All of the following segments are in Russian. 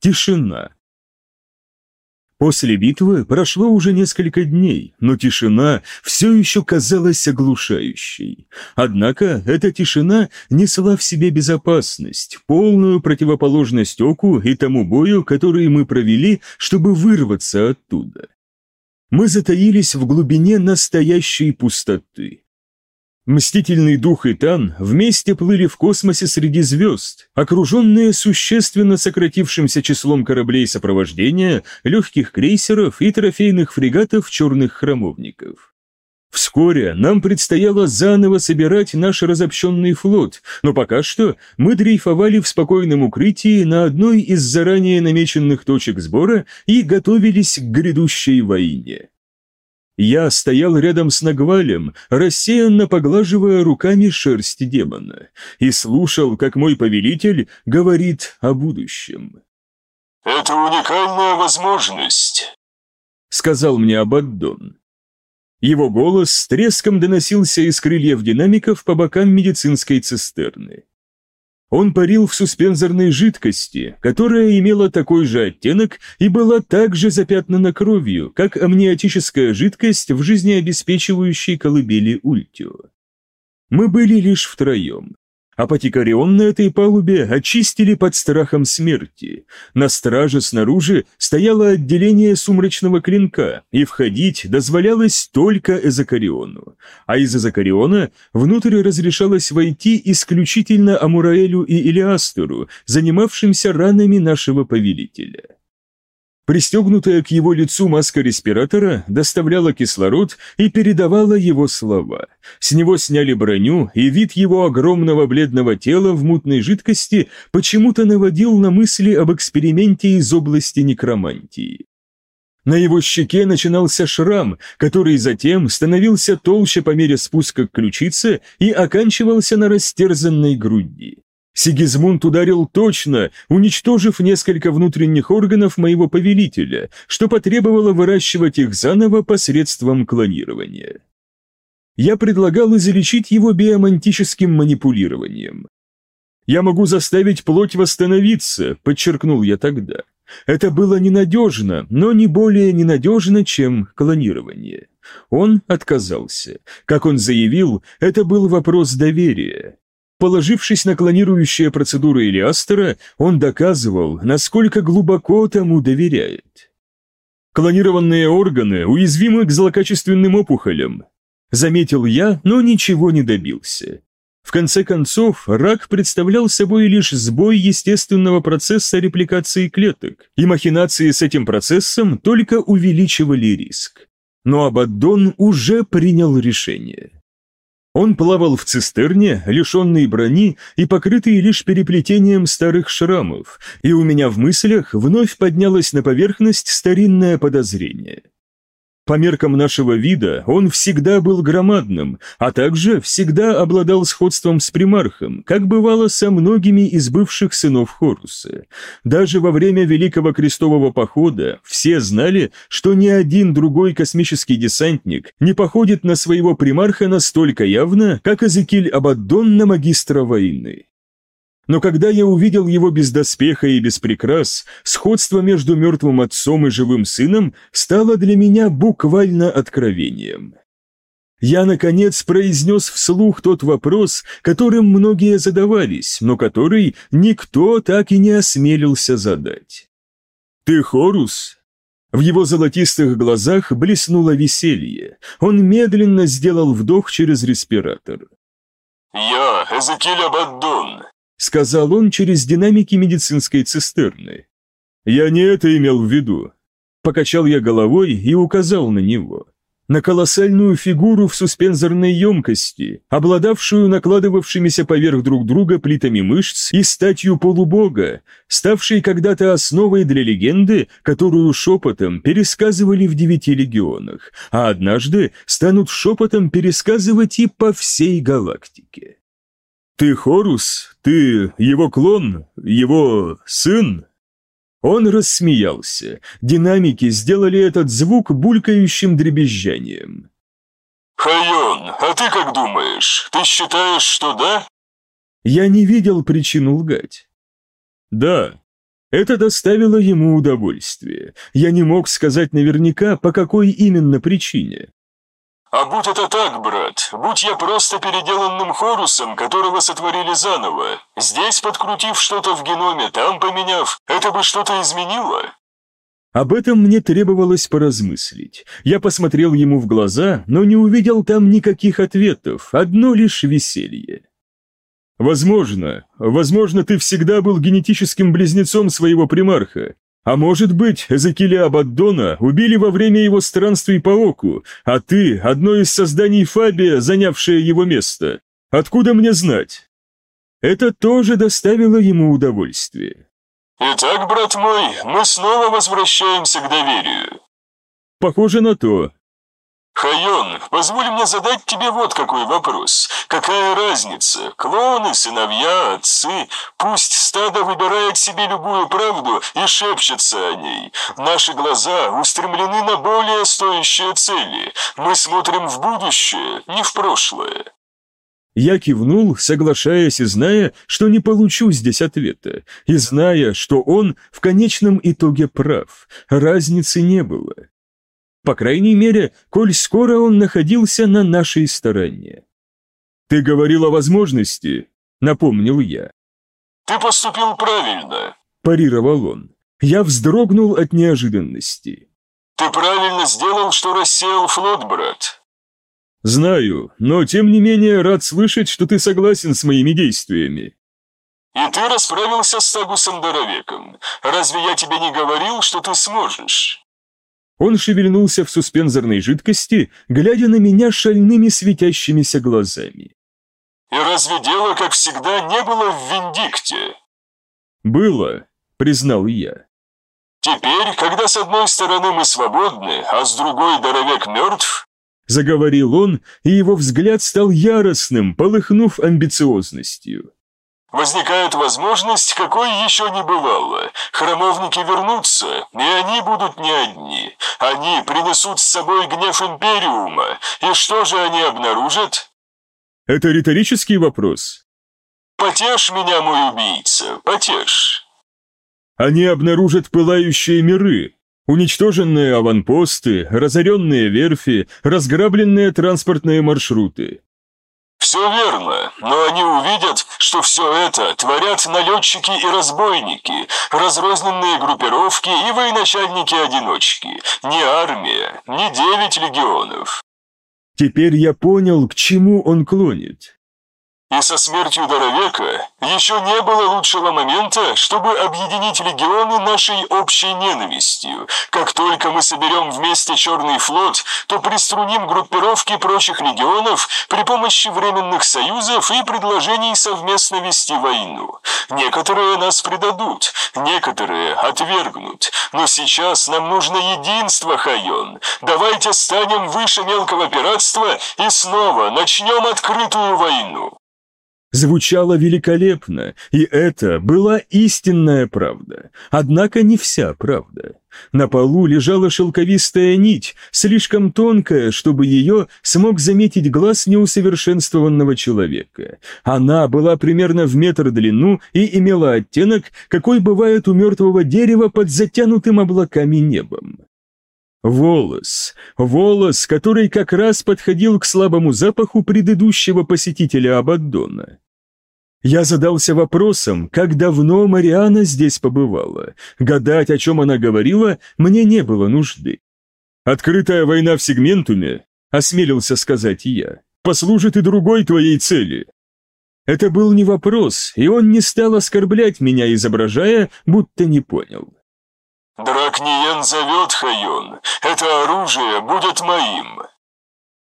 Тишина. После битвы прошло уже несколько дней, но тишина все еще казалась оглушающей. Однако эта тишина несла в себе безопасность, полную противоположность оку и тому бою, который мы провели, чтобы вырваться оттуда. Мы затаились в глубине настоящей пустоты. Мстительный дух и Тан вместе плыли в космосе среди звезд, окруженные существенно сократившимся числом кораблей сопровождения, легких крейсеров и трофейных фрегатов черных храмовников. Вскоре нам предстояло заново собирать наш разобщенный флот, но пока что мы дрейфовали в спокойном укрытии на одной из заранее намеченных точек сбора и готовились к грядущей войне. Я стоял рядом с Нагвалем, рассеянно поглаживая руками шерсть демона, и слушал, как мой повелитель говорит о будущем. «Это уникальная возможность», — сказал мне Абаддон. Его голос с треском доносился из крыльев динамиков по бокам медицинской цистерны. Он парил в суспензорной жидкости, которая имела такой же оттенок и была также запятнана кровью, как амниотическая жидкость в жизнеобеспечивающей колыбели Ультио. Мы были лишь втроем. Апотекарион на этой палубе очистили под страхом смерти. На страже снаружи стояло отделение сумрачного клинка, и входить дозволялось только Эзокариону. А из Эзокариона внутрь разрешалось войти исключительно Амураэлю и Илиастеру, занимавшимся ранами нашего повелителя. Пристегнутая к его лицу маска респиратора доставляла кислород и передавала его слова. С него сняли броню, и вид его огромного бледного тела в мутной жидкости почему-то наводил на мысли об эксперименте из области некромантии. На его щеке начинался шрам, который затем становился толще по мере спуска к ключице и оканчивался на растерзанной груди. Сигизмунд ударил точно, уничтожив несколько внутренних органов моего повелителя, что потребовало выращивать их заново посредством клонирования. Я предлагал излечить его биомантическим манипулированием. «Я могу заставить плоть восстановиться», — подчеркнул я тогда. Это было ненадежно, но не более ненадежно, чем клонирование. Он отказался. Как он заявил, это был вопрос доверия. Положившись на клонирующие процедуры Элиастера, он доказывал, насколько глубоко тому доверяет. Клонированные органы уязвимы к злокачественным опухолям. Заметил я, но ничего не добился. В конце концов, рак представлял собой лишь сбой естественного процесса репликации клеток, и махинации с этим процессом только увеличивали риск. Но Абаддон уже принял решение. Он плавал в цистерне, лишенный брони и покрытый лишь переплетением старых шрамов, и у меня в мыслях вновь поднялось на поверхность старинное подозрение. По меркам нашего вида он всегда был громадным, а также всегда обладал сходством с примархом, как бывало со многими из бывших сынов Хоруса. Даже во время Великого Крестового Похода все знали, что ни один другой космический десантник не походит на своего примарха настолько явно, как Эзекиль Абаддон на магистра войны. Но когда я увидел его без доспеха и без прикрас, сходство между мертвым отцом и живым сыном стало для меня буквально откровением. Я, наконец, произнес вслух тот вопрос, которым многие задавались, но который никто так и не осмелился задать. «Ты Хорус?» В его золотистых глазах блеснуло веселье. Он медленно сделал вдох через респиратор. «Я, Эзекиль Абаддон, сказал он через динамики медицинской цистерны. «Я не это имел в виду». Покачал я головой и указал на него. На колоссальную фигуру в суспензорной емкости, обладавшую накладывавшимися поверх друг друга плитами мышц и статью полубога, ставшей когда-то основой для легенды, которую шепотом пересказывали в девяти легионах, а однажды станут шепотом пересказывать и по всей галактике. «Ты Хорус? Ты его клон? Его сын?» Он рассмеялся. Динамики сделали этот звук булькающим дребезжанием. «Хайон, а ты как думаешь? Ты считаешь, что да?» Я не видел причин лгать. «Да». Это доставило ему удовольствие. Я не мог сказать наверняка, по какой именно причине. А будь это так, брат, будь я просто переделанным Хорусом, которого сотворили заново, здесь подкрутив что-то в геноме, там поменяв, это бы что-то изменило? Об этом мне требовалось поразмыслить. Я посмотрел ему в глаза, но не увидел там никаких ответов, одно лишь веселье. Возможно, возможно, ты всегда был генетическим близнецом своего примарха. А может быть, Эзекиля Абаддона убили во время его странствий по оку, а ты – одно из созданий Фабия, занявшее его место. Откуда мне знать? Это тоже доставило ему удовольствие. Итак, брат мой, мы снова возвращаемся к доверию. Похоже на то. Хайон, позволь мне задать тебе вот какой вопрос. Какая разница? Клоны, сыновья, отцы. Пусть стадо выбирает себе любую правду и шепчется о ней. Наши глаза устремлены на более стоящие цели. Мы смотрим в будущее, не в прошлое. Я кивнул, соглашаясь и зная, что не получу здесь ответа, и зная, что он в конечном итоге прав, разницы не было. По крайней мере, коль скоро он находился на нашей стороне. «Ты говорил о возможности», — напомнил я. «Ты поступил правильно», — парировал он. Я вздрогнул от неожиданности. «Ты правильно сделал, что рассеял флот, брат». «Знаю, но тем не менее рад слышать, что ты согласен с моими действиями». «И ты расправился с Тагусом Доровеком. Разве я тебе не говорил, что ты сможешь?» Он шевельнулся в суспензорной жидкости, глядя на меня шальными светящимися глазами. «И разве дело, как всегда, не было в Виндикте?» «Было», — признал я. «Теперь, когда с одной стороны мы свободны, а с другой Доровек мертв...» Заговорил он, и его взгляд стал яростным, полыхнув амбициозностью. Возникает возможность, какой еще не бывало. Храмовники вернутся, и они будут не одни. Они принесут с собой гнев Империума. И что же они обнаружат? Это риторический вопрос. Потешь меня, мой убийца, потешь. Они обнаружат пылающие миры, уничтоженные аванпосты, разоренные верфи, разграбленные транспортные маршруты. Все верно, но они увидят, что все это творят налетчики и разбойники, разрозненные группировки и военачальники-одиночки. Не армия, не девять легионов. Теперь я понял, к чему он клонит. И со смертью Доровека еще не было лучшего момента, чтобы объединить легионы нашей общей ненавистью. Как только мы соберем вместе Черный флот, то приструним группировки прочих легионов при помощи временных союзов и предложений совместно вести войну. Некоторые нас предадут, некоторые отвергнут. Но сейчас нам нужно единство, Хайон. Давайте станем выше мелкого пиратства и снова начнем открытую войну звучало великолепно, и это была истинная правда, однако не вся правда. На полу лежала шелковистая нить, слишком тонкая, чтобы ее смог заметить глаз неусовершенствованного человека. Она была примерно в метр длину и имела оттенок, какой бывает у мертвого дерева под затянутым облаками небом. Волос, волос, который как раз подходил к слабому запаху предыдущего посетителя Абаддона. Я задался вопросом, как давно Мариана здесь побывала. Гадать, о чем она говорила, мне не было нужды. «Открытая война в сегментуме», — осмелился сказать я, — «послужит и другой твоей цели». Это был не вопрос, и он не стал оскорблять меня, изображая, будто не понял. «Дракниен зовет, Хайон. Это оружие будет моим».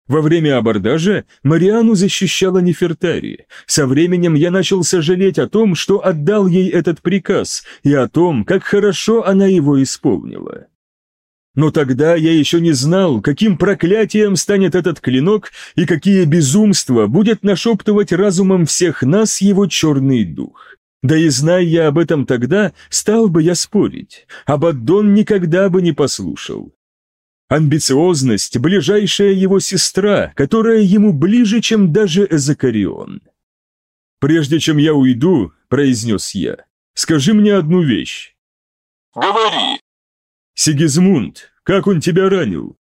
Во время абордажа Мариану защищала Нефертари. Со временем я начал сожалеть о том, что отдал ей этот приказ, и о том, как хорошо она его исполнила. Но тогда я еще не знал, каким проклятием станет этот клинок и какие безумства будет нашептывать разумом всех нас его черный дух. Да и зная я об этом тогда, стал бы я спорить. Абаддон никогда бы не послушал. Амбициозность – ближайшая его сестра, которая ему ближе, чем даже Эзокарион. «Прежде чем я уйду», – произнес я, – «скажи мне одну вещь. Говори!» «Сигизмунд, как он тебя ранил?»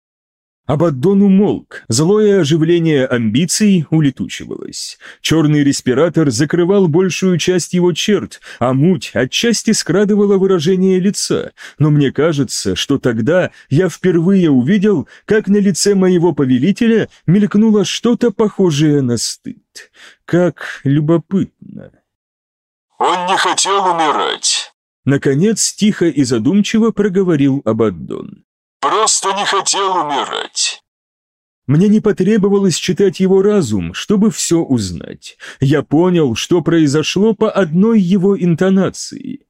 Абаддон умолк, злое оживление амбиций улетучивалось. Черный респиратор закрывал большую часть его черт, а муть отчасти скрадывала выражение лица, но мне кажется, что тогда я впервые увидел, как на лице моего повелителя мелькнуло что-то похожее на стыд. Как любопытно. «Он не хотел умирать», — наконец тихо и задумчиво проговорил Абаддон. Просто не хотел умирать. Мне не потребовалось читать его разум, чтобы все узнать. Я понял, что произошло по одной его интонации.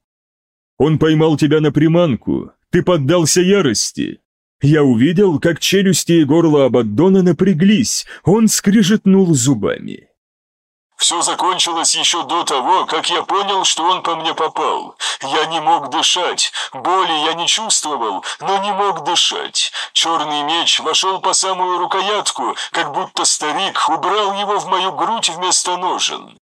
Он поймал тебя на приманку, ты поддался ярости. Я увидел, как челюсти и горло Абаддона напряглись, он скрижетнул зубами. Все закончилось еще до того, как я понял, что он по мне попал. Я не мог дышать, боли я не чувствовал, но не мог дышать. Черный меч вошел по самую рукоятку, как будто старик убрал его в мою грудь вместо ножен.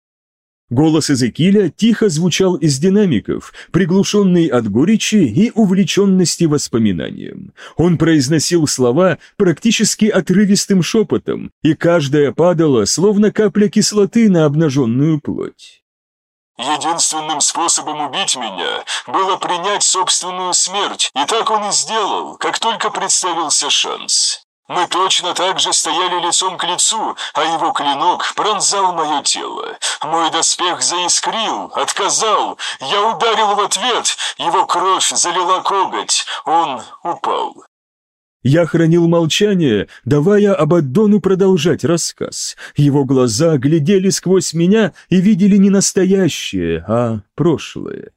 Голос Эзекииля тихо звучал из динамиков, приглушенный от горечи и увлеченности воспоминанием. Он произносил слова практически отрывистым шепотом, и каждая падала, словно капля кислоты на обнаженную плоть. Единственным способом убить меня было принять собственную смерть, и так он и сделал, как только представился шанс. Мы точно так же стояли лицом к лицу, а его клинок пронзал мое тело. Мой доспех заискрил, отказал. Я ударил в ответ, его кровь залила коготь. Он упал. Я хранил молчание, давая Абаддону продолжать рассказ. Его глаза глядели сквозь меня и видели не настоящее, а прошлое.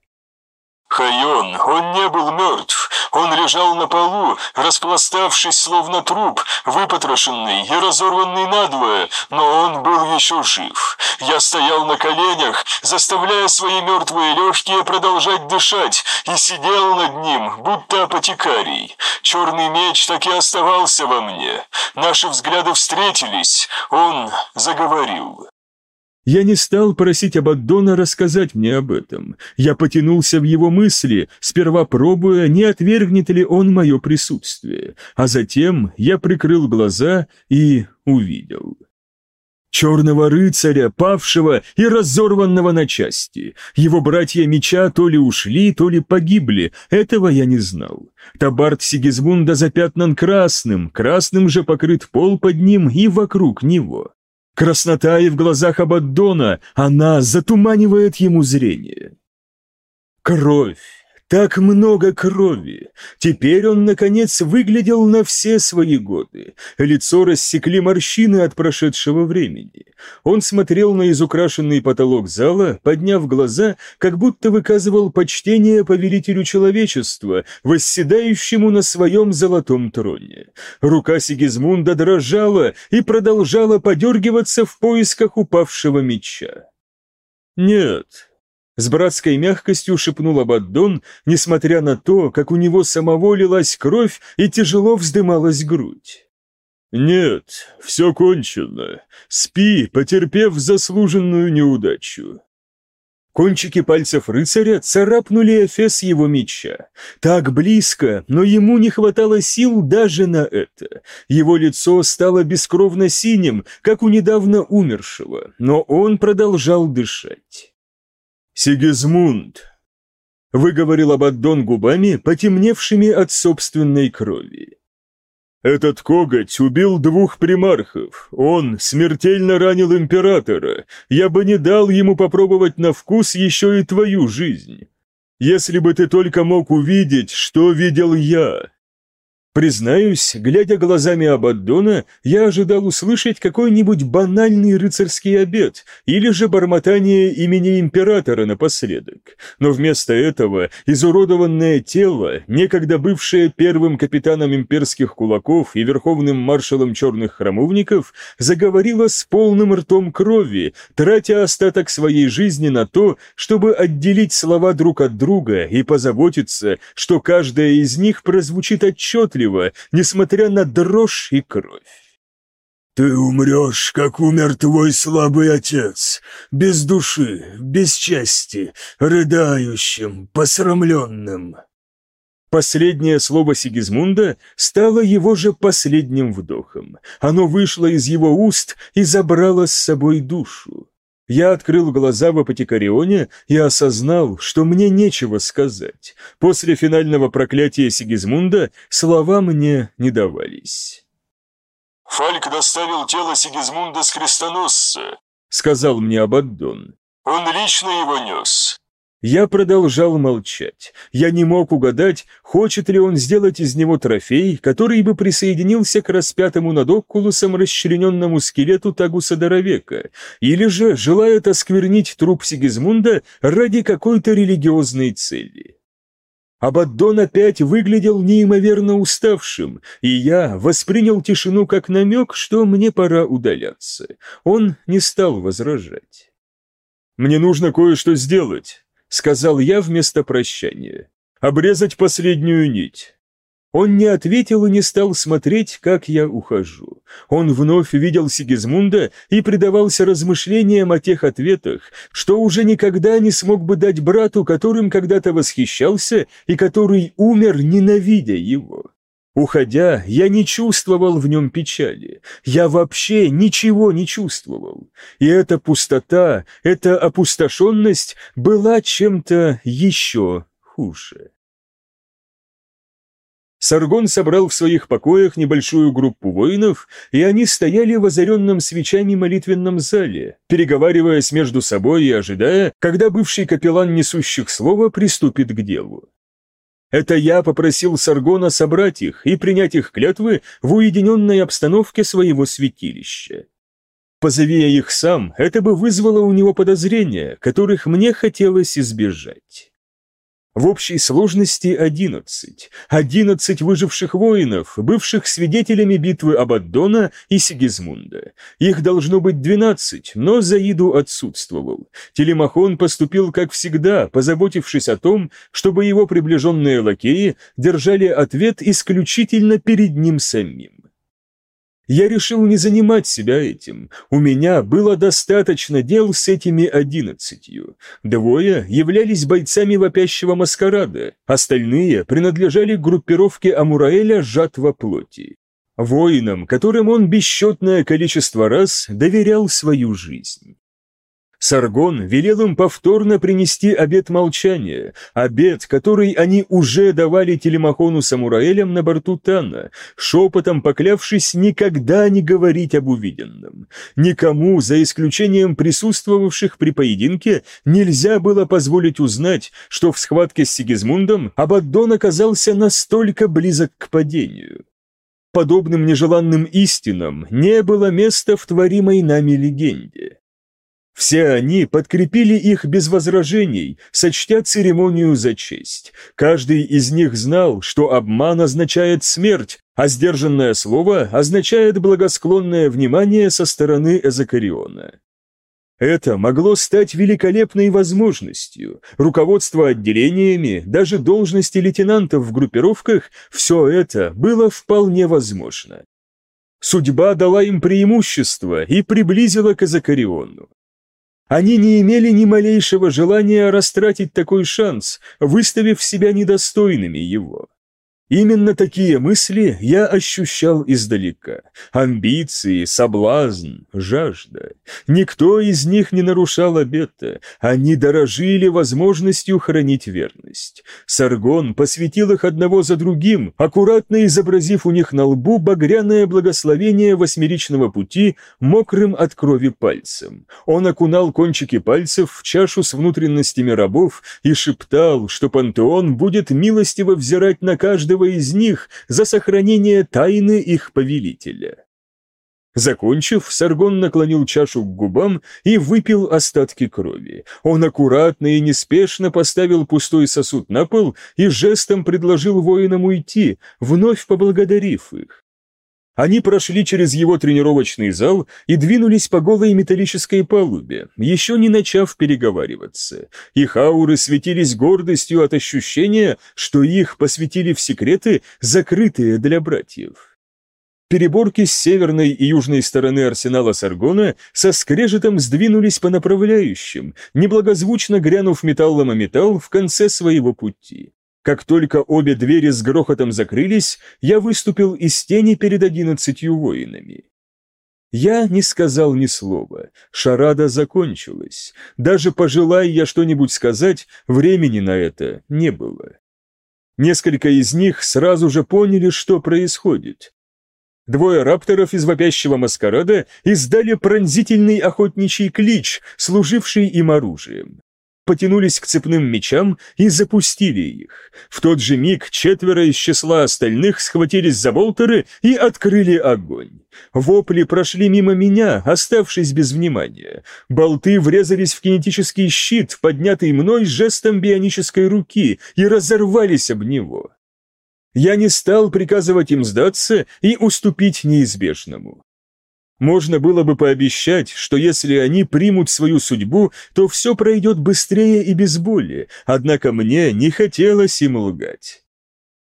Хайон, он не был мертв. Он лежал на полу, распластавшись словно труп, выпотрошенный и разорванный надвое, но он был еще жив. Я стоял на коленях, заставляя свои мертвые легкие продолжать дышать, и сидел над ним, будто апотекарий. Черный меч так и оставался во мне. Наши взгляды встретились. Он заговорил. Я не стал просить Абаддона рассказать мне об этом. Я потянулся в его мысли, сперва пробуя, не отвергнет ли он мое присутствие, а затем я прикрыл глаза и увидел. Черного рыцаря, павшего и разорванного на части. Его братья меча то ли ушли, то ли погибли, этого я не знал. Табарт Сигизмунда запятнан красным, красным же покрыт пол под ним и вокруг него. Краснота и в глазах Абаддона, она затуманивает ему зрение. Кровь. Так много крови. Теперь он, наконец, выглядел на все свои годы. Лицо рассекли морщины от прошедшего времени. Он смотрел на изукрашенный потолок зала, подняв глаза, как будто выказывал почтение повелителю человечества, восседающему на своем золотом троне. Рука Сигизмунда дрожала и продолжала подергиваться в поисках упавшего меча. «Нет, с братской мягкостью шепнул Абаддон, несмотря на то, как у него самого лилась кровь и тяжело вздымалась грудь. «Нет, все кончено. Спи, потерпев заслуженную неудачу». Кончики пальцев рыцаря царапнули эфес его меча. Так близко, но ему не хватало сил даже на это. Его лицо стало бескровно синим, как у недавно умершего, но он продолжал дышать. «Сигизмунд!» — выговорил Абаддон губами, потемневшими от собственной крови. «Этот коготь убил двух примархов. Он смертельно ранил императора. Я бы не дал ему попробовать на вкус еще и твою жизнь. Если бы ты только мог увидеть, что видел я, Признаюсь, глядя глазами Абаддона, я ожидал услышать какой-нибудь банальный рыцарский обед или же бормотание имени императора напоследок. Но вместо этого изуродованное тело, некогда бывшее первым капитаном имперских кулаков и верховным маршалом черных храмовников, заговорило с полным ртом крови, тратя остаток своей жизни на то, чтобы отделить слова друг от друга и позаботиться, что каждая из них прозвучит отчетливо, отчетливо, несмотря на дрожь и кровь. «Ты умрешь, как умер твой слабый отец, без души, без чести, рыдающим, посрамленным». Последнее слово Сигизмунда стало его же последним вдохом. Оно вышло из его уст и забрало с собой душу. Я открыл глаза в апотекарионе и осознал, что мне нечего сказать. После финального проклятия Сигизмунда слова мне не давались. «Фальк доставил тело Сигизмунда с крестоносца», — сказал мне Абаддон. «Он лично его нес. Я продолжал молчать. Я не мог угадать, хочет ли он сделать из него трофей, который бы присоединился к распятому над Окулусом расчлененному скелету Тагуса Доровека, или же желает осквернить труп Сигизмунда ради какой-то религиозной цели. Абаддон опять выглядел неимоверно уставшим, и я воспринял тишину как намек, что мне пора удаляться. Он не стал возражать. «Мне нужно кое-что сделать», — сказал я вместо прощания. «Обрезать последнюю нить». Он не ответил и не стал смотреть, как я ухожу. Он вновь видел Сигизмунда и предавался размышлениям о тех ответах, что уже никогда не смог бы дать брату, которым когда-то восхищался и который умер, ненавидя его. Уходя, я не чувствовал в нем печали. Я вообще ничего не чувствовал. И эта пустота, эта опустошенность была чем-то еще хуже. Саргон собрал в своих покоях небольшую группу воинов, и они стояли в озаренном свечами молитвенном зале, переговариваясь между собой и ожидая, когда бывший капеллан несущих слова приступит к делу. Это я попросил Саргона собрать их и принять их клятвы в уединенной обстановке своего святилища. Позови я их сам, это бы вызвало у него подозрения, которых мне хотелось избежать. В общей сложности одиннадцать. Одиннадцать выживших воинов, бывших свидетелями битвы Абаддона и Сигизмунда. Их должно быть двенадцать, но Заиду отсутствовал. Телемахон поступил как всегда, позаботившись о том, чтобы его приближенные лакеи держали ответ исключительно перед ним самим. Я решил не занимать себя этим. У меня было достаточно дел с этими одиннадцатью. Двое являлись бойцами вопящего маскарада, остальные принадлежали группировке Амураэля «Жатва плоти». Воинам, которым он бесчетное количество раз доверял свою жизнь. Саргон велел им повторно принести обет молчания, обет, который они уже давали Телемахону Самураэлям на борту Тана, шепотом поклявшись никогда не говорить об увиденном. Никому, за исключением присутствовавших при поединке, нельзя было позволить узнать, что в схватке с Сигизмундом Абаддон оказался настолько близок к падению. Подобным нежеланным истинам не было места в творимой нами легенде. Все они подкрепили их без возражений, сочтя церемонию за честь. Каждый из них знал, что обман означает смерть, а сдержанное слово означает благосклонное внимание со стороны Эзокариона. Это могло стать великолепной возможностью. Руководство отделениями, даже должности лейтенантов в группировках – все это было вполне возможно. Судьба дала им преимущество и приблизила к Эзокариону. Они не имели ни малейшего желания растратить такой шанс, выставив себя недостойными его. Именно такие мысли я ощущал издалека. Амбиции, соблазн, жажда. Никто из них не нарушал обета. Они дорожили возможностью хранить верность. Саргон посвятил их одного за другим, аккуратно изобразив у них на лбу багряное благословение восьмеричного пути мокрым от крови пальцем. Он окунал кончики пальцев в чашу с внутренностями рабов и шептал, что пантеон будет милостиво взирать на каждого каждого из них за сохранение тайны их повелителя. Закончив, Саргон наклонил чашу к губам и выпил остатки крови. Он аккуратно и неспешно поставил пустой сосуд на пол и жестом предложил воинам уйти, вновь поблагодарив их. Они прошли через его тренировочный зал и двинулись по голой металлической палубе, еще не начав переговариваться. Их ауры светились гордостью от ощущения, что их посвятили в секреты, закрытые для братьев. Переборки с северной и южной стороны арсенала Саргона со скрежетом сдвинулись по направляющим, неблагозвучно грянув металлом о металл в конце своего пути. Как только обе двери с грохотом закрылись, я выступил из тени перед одиннадцатью воинами. Я не сказал ни слова. Шарада закончилась. Даже пожелая я что-нибудь сказать, времени на это не было. Несколько из них сразу же поняли, что происходит. Двое рапторов из вопящего маскарада издали пронзительный охотничий клич, служивший им оружием потянулись к цепным мечам и запустили их. В тот же миг четверо из числа остальных схватились за болтеры и открыли огонь. Вопли прошли мимо меня, оставшись без внимания. Болты врезались в кинетический щит, поднятый мной жестом бионической руки, и разорвались об него. Я не стал приказывать им сдаться и уступить неизбежному. Можно было бы пообещать, что если они примут свою судьбу, то все пройдет быстрее и без боли, однако мне не хотелось им лгать.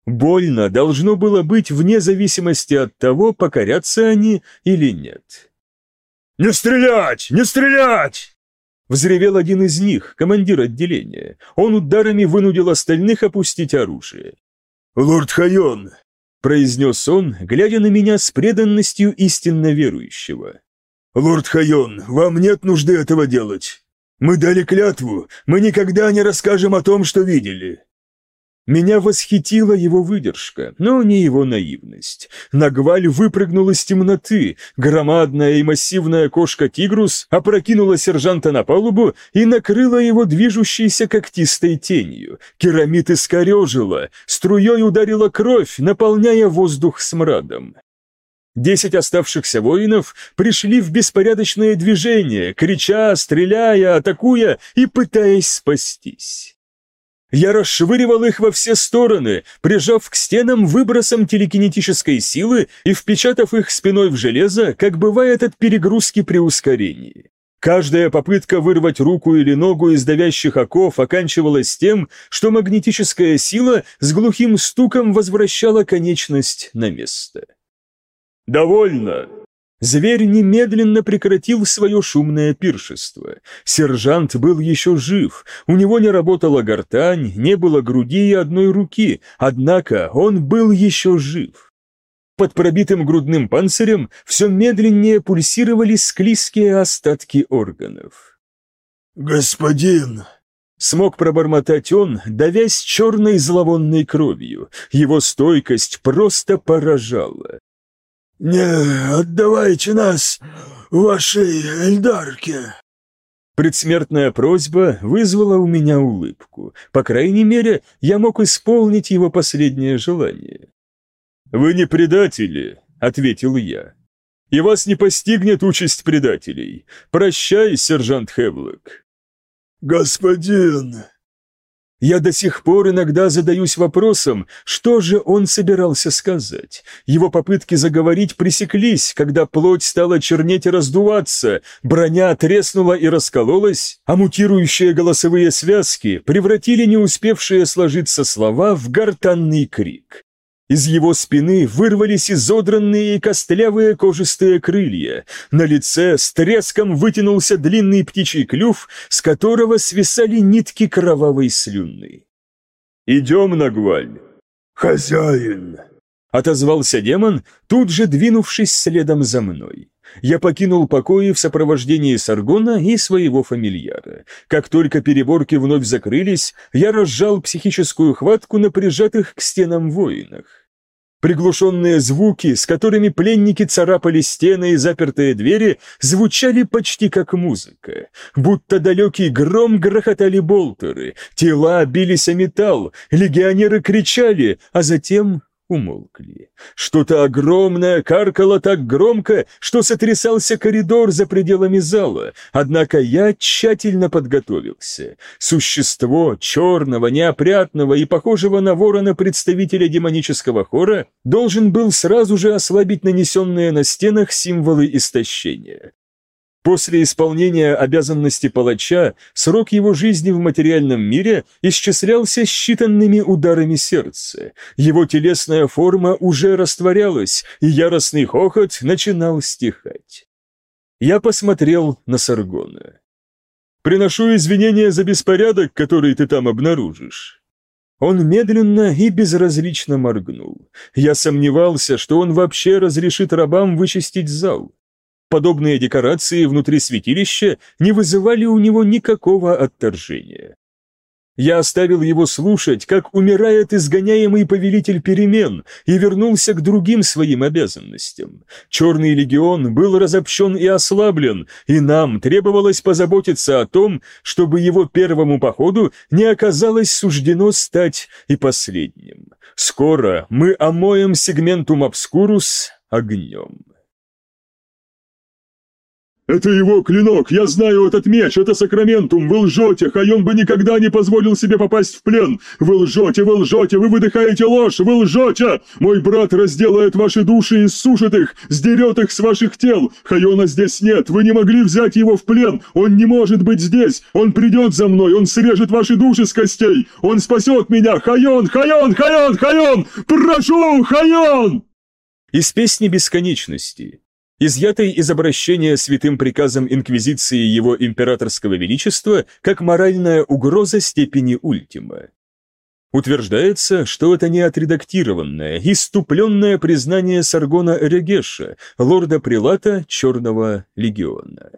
Больно должно было быть вне зависимости от того, покорятся они или нет. «Не стрелять! Не стрелять!» Взревел один из них, командир отделения. Он ударами вынудил остальных опустить оружие. «Лорд Хайон, — произнес он, глядя на меня с преданностью истинно верующего. «Лорд Хайон, вам нет нужды этого делать. Мы дали клятву, мы никогда не расскажем о том, что видели. Меня восхитила его выдержка, но не его наивность. Нагваль выпрыгнул из темноты, громадная и массивная кошка Тигрус опрокинула сержанта на палубу и накрыла его движущейся когтистой тенью. Керамид искорежила, струей ударила кровь, наполняя воздух смрадом. Десять оставшихся воинов пришли в беспорядочное движение, крича, стреляя, атакуя и пытаясь спастись. Я расшвыривал их во все стороны, прижав к стенам выбросом телекинетической силы и впечатав их спиной в железо, как бывает от перегрузки при ускорении. Каждая попытка вырвать руку или ногу из давящих оков оканчивалась тем, что магнетическая сила с глухим стуком возвращала конечность на место. «Довольно!» Зверь немедленно прекратил свое шумное пиршество. Сержант был еще жив, у него не работала гортань, не было груди и одной руки, однако он был еще жив. Под пробитым грудным панцирем все медленнее пульсировали склизкие остатки органов. «Господин!» Смог пробормотать он, давясь черной зловонной кровью. Его стойкость просто поражала. «Не отдавайте нас вашей Эльдарке!» Предсмертная просьба вызвала у меня улыбку. По крайней мере, я мог исполнить его последнее желание. «Вы не предатели», — ответил я. «И вас не постигнет участь предателей. Прощай, сержант Хевлок». «Господин», я до сих пор иногда задаюсь вопросом, что же он собирался сказать. Его попытки заговорить пресеклись, когда плоть стала чернеть и раздуваться, броня треснула и раскололась, а мутирующие голосовые связки превратили не успевшие сложиться слова в гортанный крик. Из его спины вырвались изодранные и костлявые кожистые крылья. На лице с треском вытянулся длинный птичий клюв, с которого свисали нитки кровавой слюны. «Идем, Нагваль!» «Хозяин!» — отозвался демон, тут же двинувшись следом за мной. Я покинул покои в сопровождении Саргона и своего фамильяра. Как только переборки вновь закрылись, я разжал психическую хватку на прижатых к стенам воинах. Приглушенные звуки, с которыми пленники царапали стены и запертые двери, звучали почти как музыка. Будто далекий гром грохотали болтеры, тела бились о металл, легионеры кричали, а затем умолкли. Что-то огромное каркало так громко, что сотрясался коридор за пределами зала, однако я тщательно подготовился. Существо черного, неопрятного и похожего на ворона представителя демонического хора должен был сразу же ослабить нанесенные на стенах символы истощения. После исполнения обязанности палача срок его жизни в материальном мире исчислялся считанными ударами сердца. Его телесная форма уже растворялась, и яростный хохот начинал стихать. Я посмотрел на Саргона. «Приношу извинения за беспорядок, который ты там обнаружишь». Он медленно и безразлично моргнул. Я сомневался, что он вообще разрешит рабам вычистить зал. Подобные декорации внутри святилища не вызывали у него никакого отторжения. Я оставил его слушать, как умирает изгоняемый повелитель перемен, и вернулся к другим своим обязанностям. Черный легион был разобщен и ослаблен, и нам требовалось позаботиться о том, чтобы его первому походу не оказалось суждено стать и последним. Скоро мы омоем сегментум обскурус огнем. «Это его клинок! Я знаю этот меч! Это Сакраментум! Вы лжете! Хайон бы никогда не позволил себе попасть в плен! Вы лжете! Вы лжете! Вы выдыхаете ложь! Вы лжете! Мой брат разделает ваши души и сушит их! Сдерет их с ваших тел! Хайона здесь нет! Вы не могли взять его в плен! Он не может быть здесь! Он придет за мной! Он срежет ваши души с костей! Он спасет меня! Хайон! Хайон! Хайон! Хайон! Прошу! Хайон!» Из песни бесконечности изъятой из обращения святым приказом Инквизиции его императорского величества как моральная угроза степени ультима. Утверждается, что это не отредактированное, иступленное признание Саргона Регеша, лорда-прилата Черного легиона.